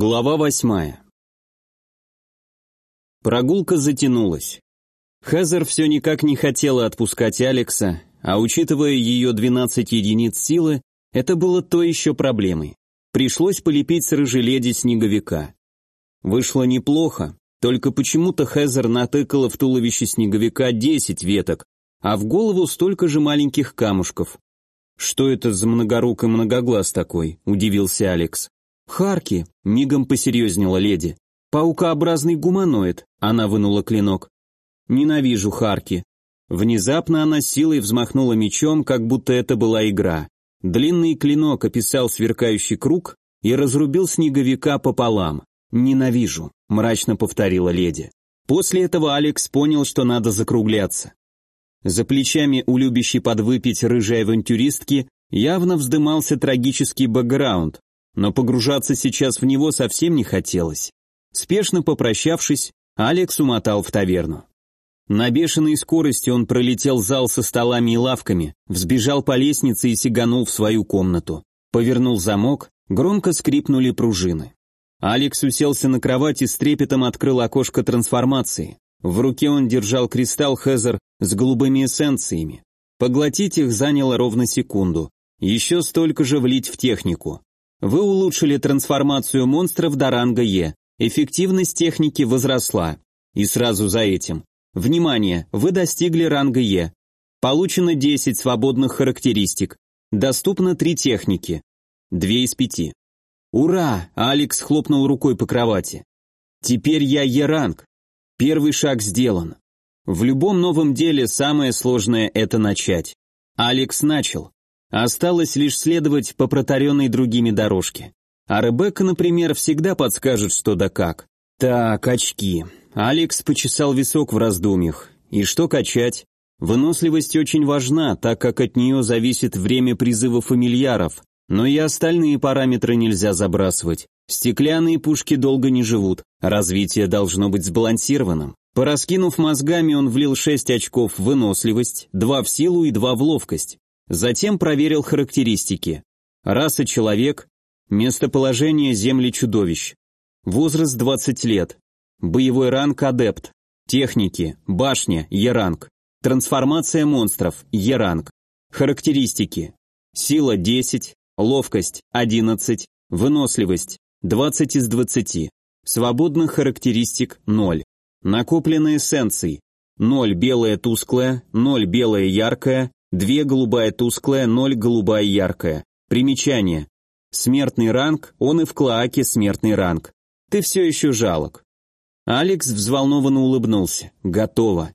Глава восьмая. Прогулка затянулась. Хезер все никак не хотела отпускать Алекса, а учитывая ее 12 единиц силы, это было то еще проблемой. Пришлось полепить с рыжеледи снеговика. Вышло неплохо, только почему-то Хезер натыкала в туловище снеговика 10 веток, а в голову столько же маленьких камушков. «Что это за многорук и многоглаз такой?» – удивился Алекс. «Харки», — мигом посерьезнела леди. «Паукообразный гуманоид», — она вынула клинок. «Ненавижу Харки». Внезапно она силой взмахнула мечом, как будто это была игра. Длинный клинок описал сверкающий круг и разрубил снеговика пополам. «Ненавижу», — мрачно повторила леди. После этого Алекс понял, что надо закругляться. За плечами у любящей подвыпить рыжей авантюристки явно вздымался трагический бэкграунд, но погружаться сейчас в него совсем не хотелось. Спешно попрощавшись, Алекс умотал в таверну. На бешеной скорости он пролетел зал со столами и лавками, взбежал по лестнице и сиганул в свою комнату. Повернул замок, громко скрипнули пружины. Алекс уселся на кровать и с трепетом открыл окошко трансформации. В руке он держал кристалл Хезер с голубыми эссенциями. Поглотить их заняло ровно секунду. Еще столько же влить в технику. Вы улучшили трансформацию монстров до ранга Е. Эффективность техники возросла. И сразу за этим. Внимание, вы достигли ранга Е. Получено 10 свободных характеристик. Доступно 3 техники. 2 из 5. Ура! Алекс хлопнул рукой по кровати. Теперь я Е-ранг. Первый шаг сделан. В любом новом деле самое сложное это начать. Алекс начал. Осталось лишь следовать по протаренной другими дорожке. А Ребекка, например, всегда подскажет, что да как. Так, очки. Алекс почесал висок в раздумьях. И что качать? Выносливость очень важна, так как от нее зависит время призыва фамильяров, но и остальные параметры нельзя забрасывать. Стеклянные пушки долго не живут, развитие должно быть сбалансированным. Пораскинув мозгами, он влил 6 очков в выносливость, 2 в силу и 2 в ловкость. Затем проверил характеристики. Раса человек, местоположение земли чудовищ, возраст 20 лет, боевой ранг адепт, техники, башня, Е-ранг, трансформация монстров, Е-ранг, характеристики, сила 10, ловкость 11, выносливость 20 из 20, свободных характеристик 0, накопленные эссенции 0 белое тусклое, 0 белое яркое, две голубая тусклая, ноль голубая яркая. Примечание. Смертный ранг, он и в клоаке смертный ранг. Ты все еще жалок. Алекс взволнованно улыбнулся. Готово.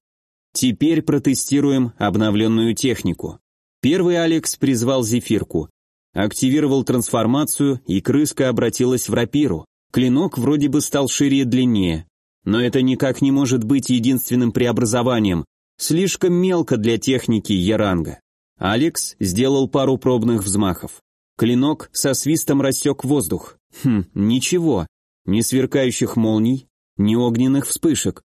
Теперь протестируем обновленную технику. Первый Алекс призвал зефирку. Активировал трансформацию, и крыска обратилась в рапиру. Клинок вроде бы стал шире и длиннее. Но это никак не может быть единственным преобразованием. Слишком мелко для техники Яранга. Алекс сделал пару пробных взмахов. Клинок со свистом рассек воздух. Хм, ничего. Ни сверкающих молний, ни огненных вспышек.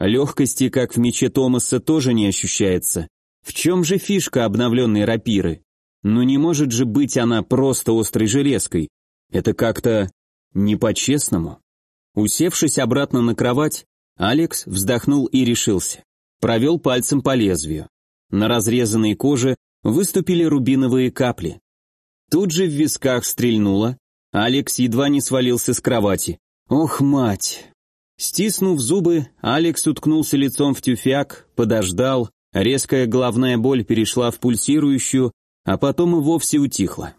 Легкости, как в мече Томаса, тоже не ощущается. В чем же фишка обновленной рапиры? Ну не может же быть она просто острой железкой. Это как-то не по-честному. Усевшись обратно на кровать, Алекс вздохнул и решился провел пальцем по лезвию. На разрезанной коже выступили рубиновые капли. Тут же в висках стрельнуло, Алекс едва не свалился с кровати. Ох, мать! Стиснув зубы, Алекс уткнулся лицом в тюфяк, подождал, резкая головная боль перешла в пульсирующую, а потом и вовсе утихла.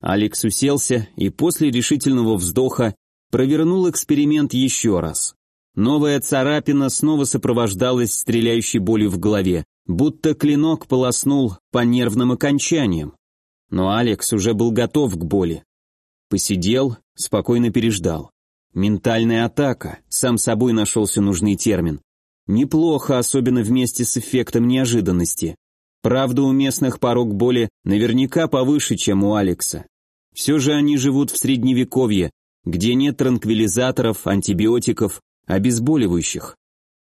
Алекс уселся и после решительного вздоха провернул эксперимент еще раз. Новая царапина снова сопровождалась стреляющей болью в голове, будто клинок полоснул по нервным окончаниям. Но Алекс уже был готов к боли. Посидел, спокойно переждал. Ментальная атака, сам собой нашелся нужный термин. Неплохо, особенно вместе с эффектом неожиданности. Правда, у местных порог боли наверняка повыше, чем у Алекса. Все же они живут в средневековье, где нет транквилизаторов, антибиотиков, обезболивающих.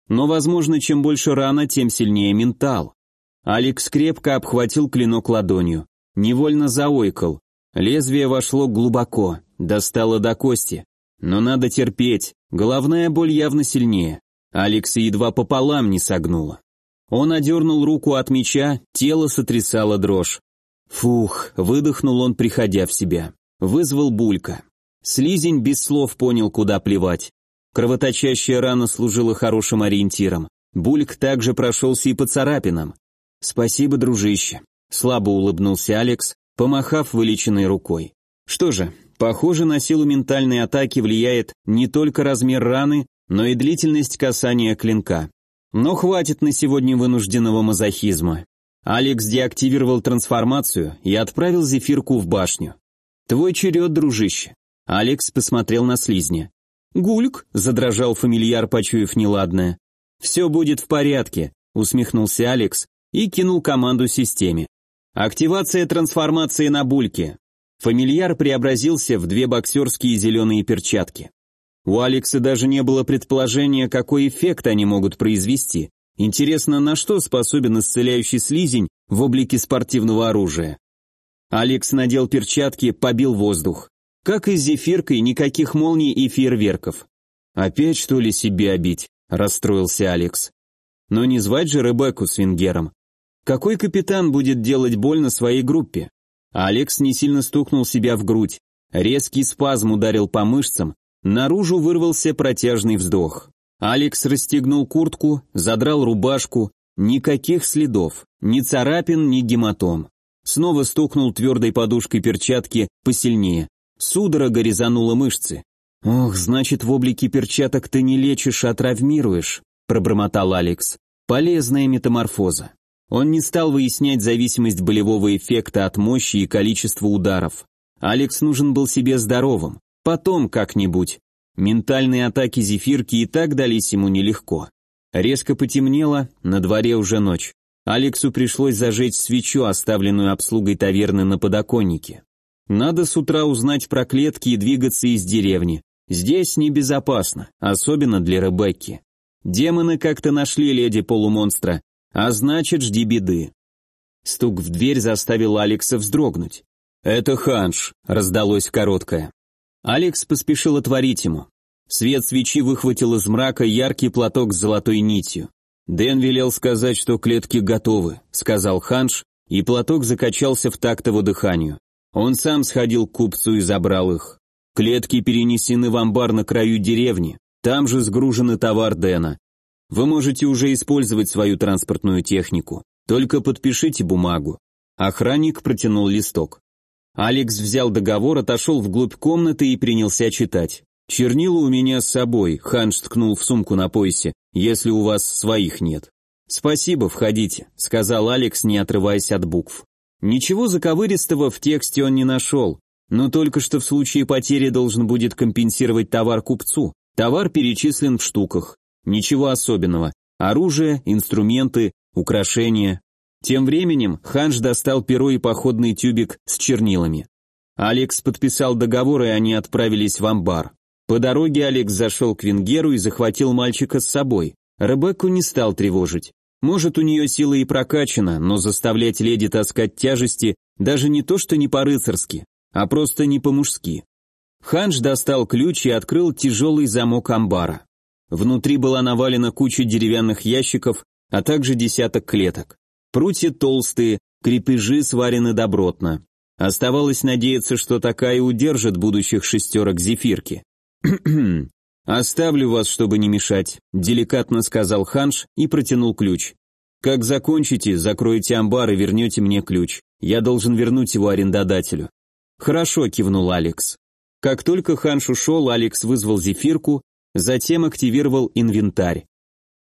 Но, возможно, чем больше рана, тем сильнее ментал. Алекс крепко обхватил клинок ладонью, невольно заойкал. Лезвие вошло глубоко, достало до кости. Но надо терпеть, головная боль явно сильнее. Алекса едва пополам не согнула. Он одернул руку от меча, тело сотрясало дрожь. Фух, выдохнул он, приходя в себя. Вызвал Булька. Слизень без слов понял, куда плевать. Кровоточащая рана служила хорошим ориентиром. Бульк также прошелся и по царапинам. «Спасибо, дружище», — слабо улыбнулся Алекс, помахав вылеченной рукой. «Что же, похоже, на силу ментальной атаки влияет не только размер раны, но и длительность касания клинка. Но хватит на сегодня вынужденного мазохизма. Алекс деактивировал трансформацию и отправил Зефирку в башню. «Твой черед, дружище». Алекс посмотрел на слизня. «Гульк», — задрожал фамильяр, почуяв неладное. «Все будет в порядке», — усмехнулся Алекс и кинул команду системе. «Активация трансформации на бульке». Фамильяр преобразился в две боксерские зеленые перчатки. У Алекса даже не было предположения, какой эффект они могут произвести. Интересно, на что способен исцеляющий слизень в облике спортивного оружия? Алекс надел перчатки, побил воздух. Как и с зефиркой, никаких молний и фейерверков. «Опять, что ли, себе обить?» – расстроился Алекс. «Но не звать же Ребекку с Венгером. Какой капитан будет делать больно своей группе?» Алекс не сильно стукнул себя в грудь. Резкий спазм ударил по мышцам, наружу вырвался протяжный вздох. Алекс расстегнул куртку, задрал рубашку, никаких следов, ни царапин, ни гематом. Снова стукнул твердой подушкой перчатки посильнее. Судорога резанула мышцы. «Ох, значит, в облике перчаток ты не лечишь, а травмируешь», пробормотал Алекс. «Полезная метаморфоза». Он не стал выяснять зависимость болевого эффекта от мощи и количества ударов. Алекс нужен был себе здоровым. Потом как-нибудь. Ментальные атаки зефирки и так дались ему нелегко. Резко потемнело, на дворе уже ночь. Алексу пришлось зажечь свечу, оставленную обслугой таверны на подоконнике. Надо с утра узнать про клетки и двигаться из деревни. Здесь небезопасно, особенно для Ребекки. Демоны как-то нашли леди полумонстра, а значит, жди беды. Стук в дверь заставил Алекса вздрогнуть. «Это Ханш», — раздалось короткое. Алекс поспешил отворить ему. Свет свечи выхватил из мрака яркий платок с золотой нитью. «Дэн велел сказать, что клетки готовы», — сказал Ханш, и платок закачался в такт его дыханию. Он сам сходил к купцу и забрал их. Клетки перенесены в амбар на краю деревни, там же сгружены товар Дэна. Вы можете уже использовать свою транспортную технику, только подпишите бумагу. Охранник протянул листок. Алекс взял договор, отошел вглубь комнаты и принялся читать. «Чернила у меня с собой», — Ханш ткнул в сумку на поясе, «если у вас своих нет». «Спасибо, входите», — сказал Алекс, не отрываясь от букв. Ничего заковыристого в тексте он не нашел, но только что в случае потери должен будет компенсировать товар купцу. Товар перечислен в штуках. Ничего особенного. Оружие, инструменты, украшения. Тем временем Ханш достал перо и походный тюбик с чернилами. Алекс подписал договор, и они отправились в амбар. По дороге Алекс зашел к Венгеру и захватил мальчика с собой. Ребекку не стал тревожить. Может, у нее сила и прокачана, но заставлять леди таскать тяжести даже не то что не по-рыцарски, а просто не по-мужски. Ханш достал ключ и открыл тяжелый замок амбара. Внутри была навалена куча деревянных ящиков, а также десяток клеток. Прутья толстые, крепежи сварены добротно. Оставалось надеяться, что такая удержит будущих шестерок зефирки. «Оставлю вас, чтобы не мешать», – деликатно сказал Ханш и протянул ключ. «Как закончите, закроете амбар и вернете мне ключ. Я должен вернуть его арендодателю». «Хорошо», – кивнул Алекс. Как только Ханш ушел, Алекс вызвал зефирку, затем активировал инвентарь.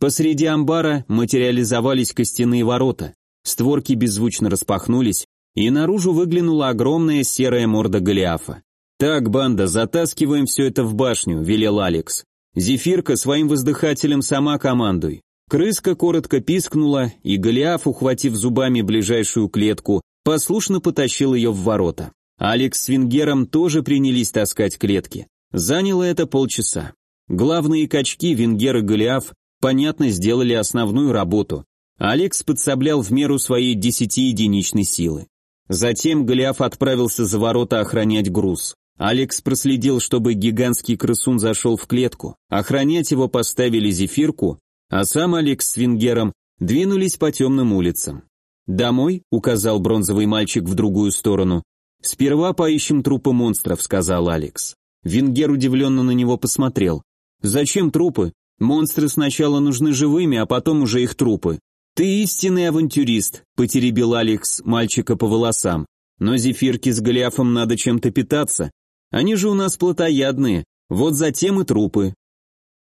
Посреди амбара материализовались костяные ворота, створки беззвучно распахнулись, и наружу выглянула огромная серая морда Голиафа. «Так, банда, затаскиваем все это в башню», — велел Алекс. «Зефирка своим воздыхателем сама командуй». Крыска коротко пискнула, и Голиаф, ухватив зубами ближайшую клетку, послушно потащил ее в ворота. Алекс с Венгером тоже принялись таскать клетки. Заняло это полчаса. Главные качки, Венгер и Голиаф, понятно, сделали основную работу. Алекс подсоблял в меру своей десятиединичной силы. Затем Голиаф отправился за ворота охранять груз. Алекс проследил, чтобы гигантский крысун зашел в клетку. Охранять его поставили зефирку, а сам Алекс с Венгером двинулись по темным улицам. «Домой?» — указал бронзовый мальчик в другую сторону. «Сперва поищем трупы монстров», — сказал Алекс. Венгер удивленно на него посмотрел. «Зачем трупы? Монстры сначала нужны живыми, а потом уже их трупы». «Ты истинный авантюрист», — потеребил Алекс мальчика по волосам. «Но зефирки с Голиафом надо чем-то питаться, они же у нас плотоядные, вот затем и трупы.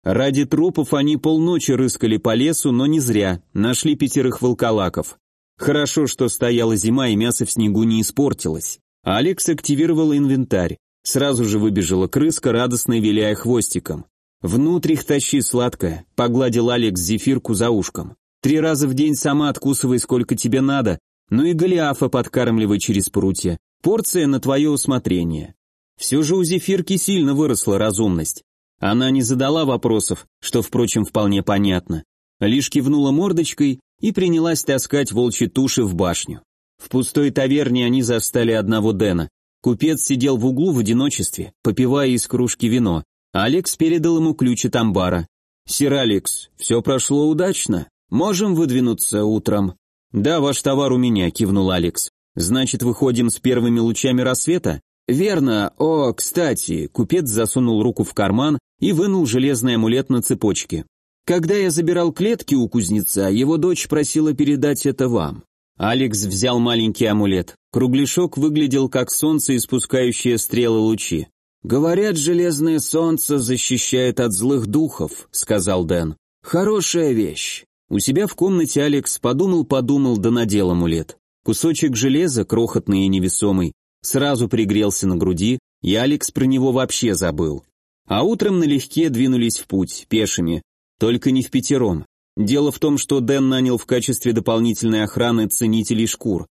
Ради трупов они полночи рыскали по лесу, но не зря, нашли пятерых волколаков. Хорошо, что стояла зима и мясо в снегу не испортилось. Алекс активировал инвентарь. Сразу же выбежала крыска, радостно виляя хвостиком. «Внутрь их тащи, сладкое», — погладил Алекс зефирку за ушком. «Три раза в день сама откусывай, сколько тебе надо, ну и Голиафа подкармливай через прутья. Порция на твое усмотрение. Все же у Зефирки сильно выросла разумность. Она не задала вопросов, что, впрочем, вполне понятно. Лишь кивнула мордочкой и принялась таскать волчьи туши в башню. В пустой таверне они застали одного Дэна. Купец сидел в углу в одиночестве, попивая из кружки вино. Алекс передал ему ключ от амбара. «Сир Алекс, все прошло удачно. Можем выдвинуться утром?» «Да, ваш товар у меня», — кивнул Алекс. «Значит, выходим с первыми лучами рассвета?» «Верно. О, кстати», купец засунул руку в карман и вынул железный амулет на цепочке. «Когда я забирал клетки у кузнеца, его дочь просила передать это вам». Алекс взял маленький амулет. Кругляшок выглядел как солнце, испускающее стрелы лучи. «Говорят, железное солнце защищает от злых духов», — сказал Дэн. «Хорошая вещь». У себя в комнате Алекс подумал-подумал да надел амулет. Кусочек железа, крохотный и невесомый, сразу пригрелся на груди, и Алекс про него вообще забыл. А утром налегке двинулись в путь, пешими, только не в пятером. Дело в том, что Дэн нанял в качестве дополнительной охраны ценителей шкур.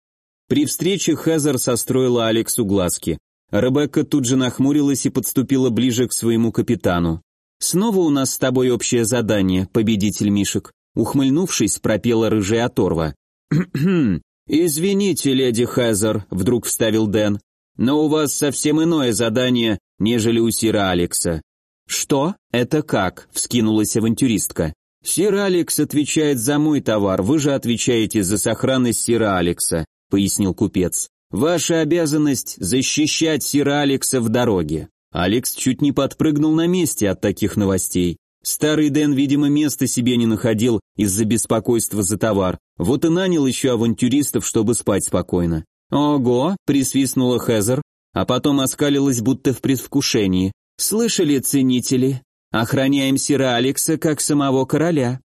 При встрече Хезер состроила Алексу глазки. Ребекка тут же нахмурилась и подступила ближе к своему капитану. «Снова у нас с тобой общее задание, победитель Мишек», ухмыльнувшись, пропела рыжая оторва. «Извините, леди Хезер», — вдруг вставил Дэн, «но у вас совсем иное задание, нежели у Сира Алекса». «Что? Это как?» — вскинулась авантюристка. «Сир Алекс отвечает за мой товар, вы же отвечаете за сохранность Сира Алекса», — пояснил купец. «Ваша обязанность — защищать Сира Алекса в дороге». Алекс чуть не подпрыгнул на месте от таких новостей. Старый Дэн, видимо, места себе не находил из-за беспокойства за товар, вот и нанял еще авантюристов, чтобы спать спокойно. «Ого!» — присвистнула Хезер, а потом оскалилась будто в предвкушении. «Слышали, ценители? Охраняем Сира Алекса как самого короля.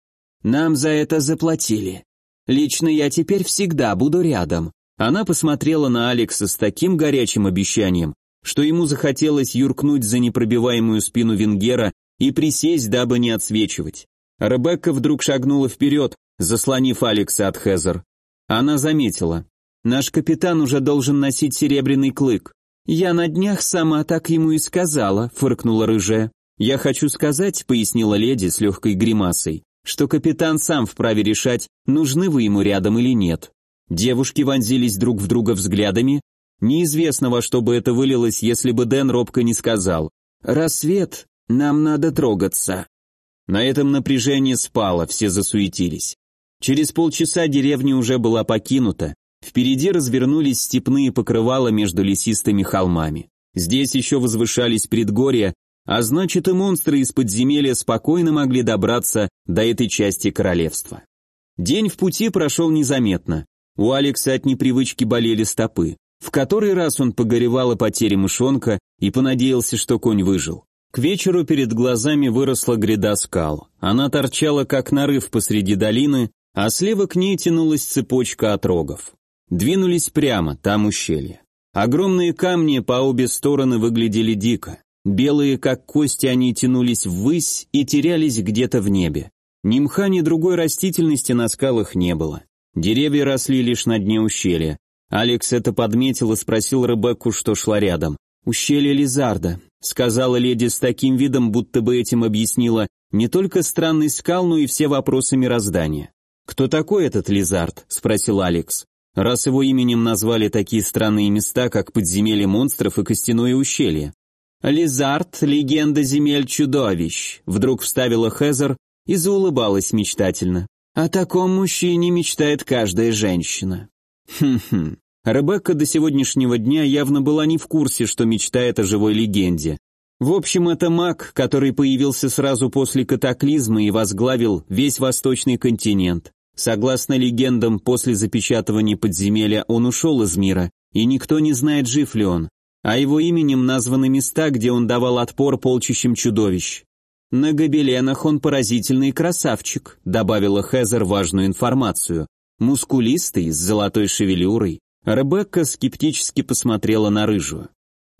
Нам за это заплатили. Лично я теперь всегда буду рядом». Она посмотрела на Алекса с таким горячим обещанием, что ему захотелось юркнуть за непробиваемую спину Венгера и присесть, дабы не отсвечивать. Ребекка вдруг шагнула вперед, заслонив Алекса от Хезер. Она заметила. «Наш капитан уже должен носить серебряный клык. Я на днях сама так ему и сказала», — фыркнула рыжая. «Я хочу сказать», — пояснила леди с легкой гримасой, «что капитан сам вправе решать, нужны вы ему рядом или нет». Девушки вонзились друг в друга взглядами. Неизвестно, во что бы это вылилось, если бы Дэн робко не сказал. «Рассвет, нам надо трогаться». На этом напряжение спало, все засуетились. Через полчаса деревня уже была покинута, впереди развернулись степные покрывала между лесистыми холмами. Здесь еще возвышались предгорья, а значит и монстры из подземелья спокойно могли добраться до этой части королевства. День в пути прошел незаметно. У Алекса от непривычки болели стопы. В который раз он погоревал о потере мышонка и понадеялся, что конь выжил. К вечеру перед глазами выросла гряда скал. Она торчала как нарыв посреди долины, а слева к ней тянулась цепочка отрогов. Двинулись прямо, там ущелье. Огромные камни по обе стороны выглядели дико. Белые, как кости, они тянулись ввысь и терялись где-то в небе. Ни мха, ни другой растительности на скалах не было. Деревья росли лишь на дне ущелья. Алекс это подметил и спросил Ребекку, что шла рядом. «Ущелье Лизарда», — сказала леди с таким видом, будто бы этим объяснила не только странный скал, но и все вопросы мироздания. «Кто такой этот Лизард?» — спросил Алекс. раз его именем назвали такие странные места, как подземелье монстров и костяное ущелье. «Лизард, легенда земель чудовищ», — вдруг вставила Хезер и заулыбалась мечтательно. «О таком мужчине мечтает каждая женщина». Хм-хм. Ребекка до сегодняшнего дня явно была не в курсе, что мечтает о живой легенде. В общем, это маг, который появился сразу после катаклизма и возглавил весь восточный континент. Согласно легендам, после запечатывания подземелья он ушел из мира, и никто не знает, жив ли он. А его именем названы места, где он давал отпор полчищам чудовищ. На гобеленах он поразительный красавчик, добавила Хезер важную информацию. Мускулистый, с золотой шевелюрой. Ребекка скептически посмотрела на рыжую.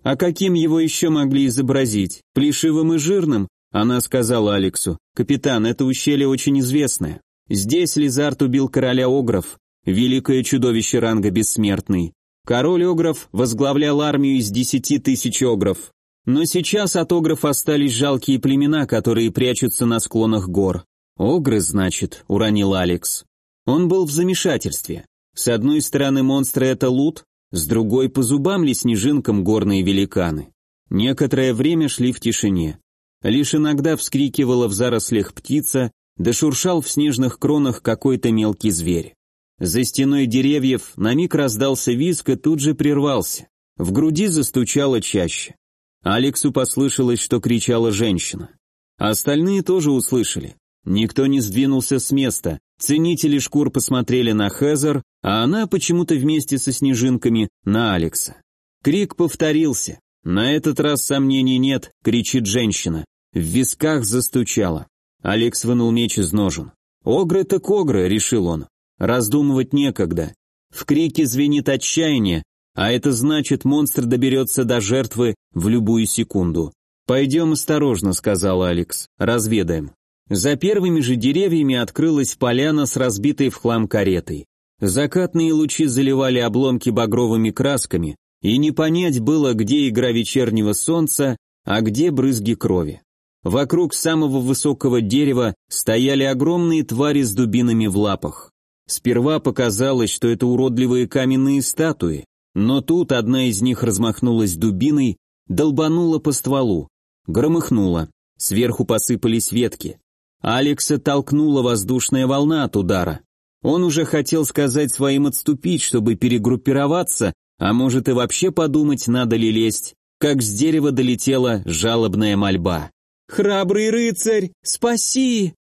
А каким его еще могли изобразить? Плешивым и жирным? Она сказала Алексу. Капитан, это ущелье очень известное. Здесь Лизард убил короля Огров, великое чудовище ранга бессмертный. Король Огров возглавлял армию из десяти тысяч Огров. Но сейчас от Огров остались жалкие племена, которые прячутся на склонах гор. «Огры, значит», — уронил Алекс. Он был в замешательстве. С одной стороны монстры это лут, с другой по зубам ли снежинкам горные великаны. Некоторое время шли в тишине. Лишь иногда вскрикивала в зарослях птица, да шуршал в снежных кронах какой-то мелкий зверь. За стеной деревьев на миг раздался визг и тут же прервался. В груди застучало чаще. Алексу послышалось, что кричала женщина. Остальные тоже услышали. Никто не сдвинулся с места. Ценители шкур посмотрели на Хезер, а она почему-то вместе со снежинками на Алекса. Крик повторился. На этот раз сомнений нет, кричит женщина. В висках застучало. Алекс вынул меч из ножен. «Огры так огры», — решил он. Раздумывать некогда. В крике звенит отчаяние, а это значит, монстр доберется до жертвы в любую секунду. «Пойдем осторожно», — сказал Алекс. «Разведаем». За первыми же деревьями открылась поляна с разбитой в хлам каретой. Закатные лучи заливали обломки багровыми красками, и не понять было, где игра вечернего солнца, а где брызги крови. Вокруг самого высокого дерева стояли огромные твари с дубинами в лапах. Сперва показалось, что это уродливые каменные статуи, но тут одна из них размахнулась дубиной, долбанула по стволу, громыхнула, сверху посыпались ветки. Алекса толкнула воздушная волна от удара. Он уже хотел сказать своим отступить, чтобы перегруппироваться, а может и вообще подумать, надо ли лезть, как с дерева долетела жалобная мольба. «Храбрый рыцарь, спаси!»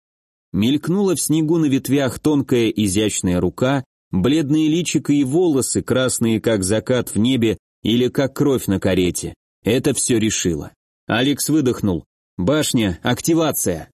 Мелькнула в снегу на ветвях тонкая изящная рука, бледные личико и волосы, красные как закат в небе или как кровь на карете. Это все решило. Алекс выдохнул. «Башня, активация!»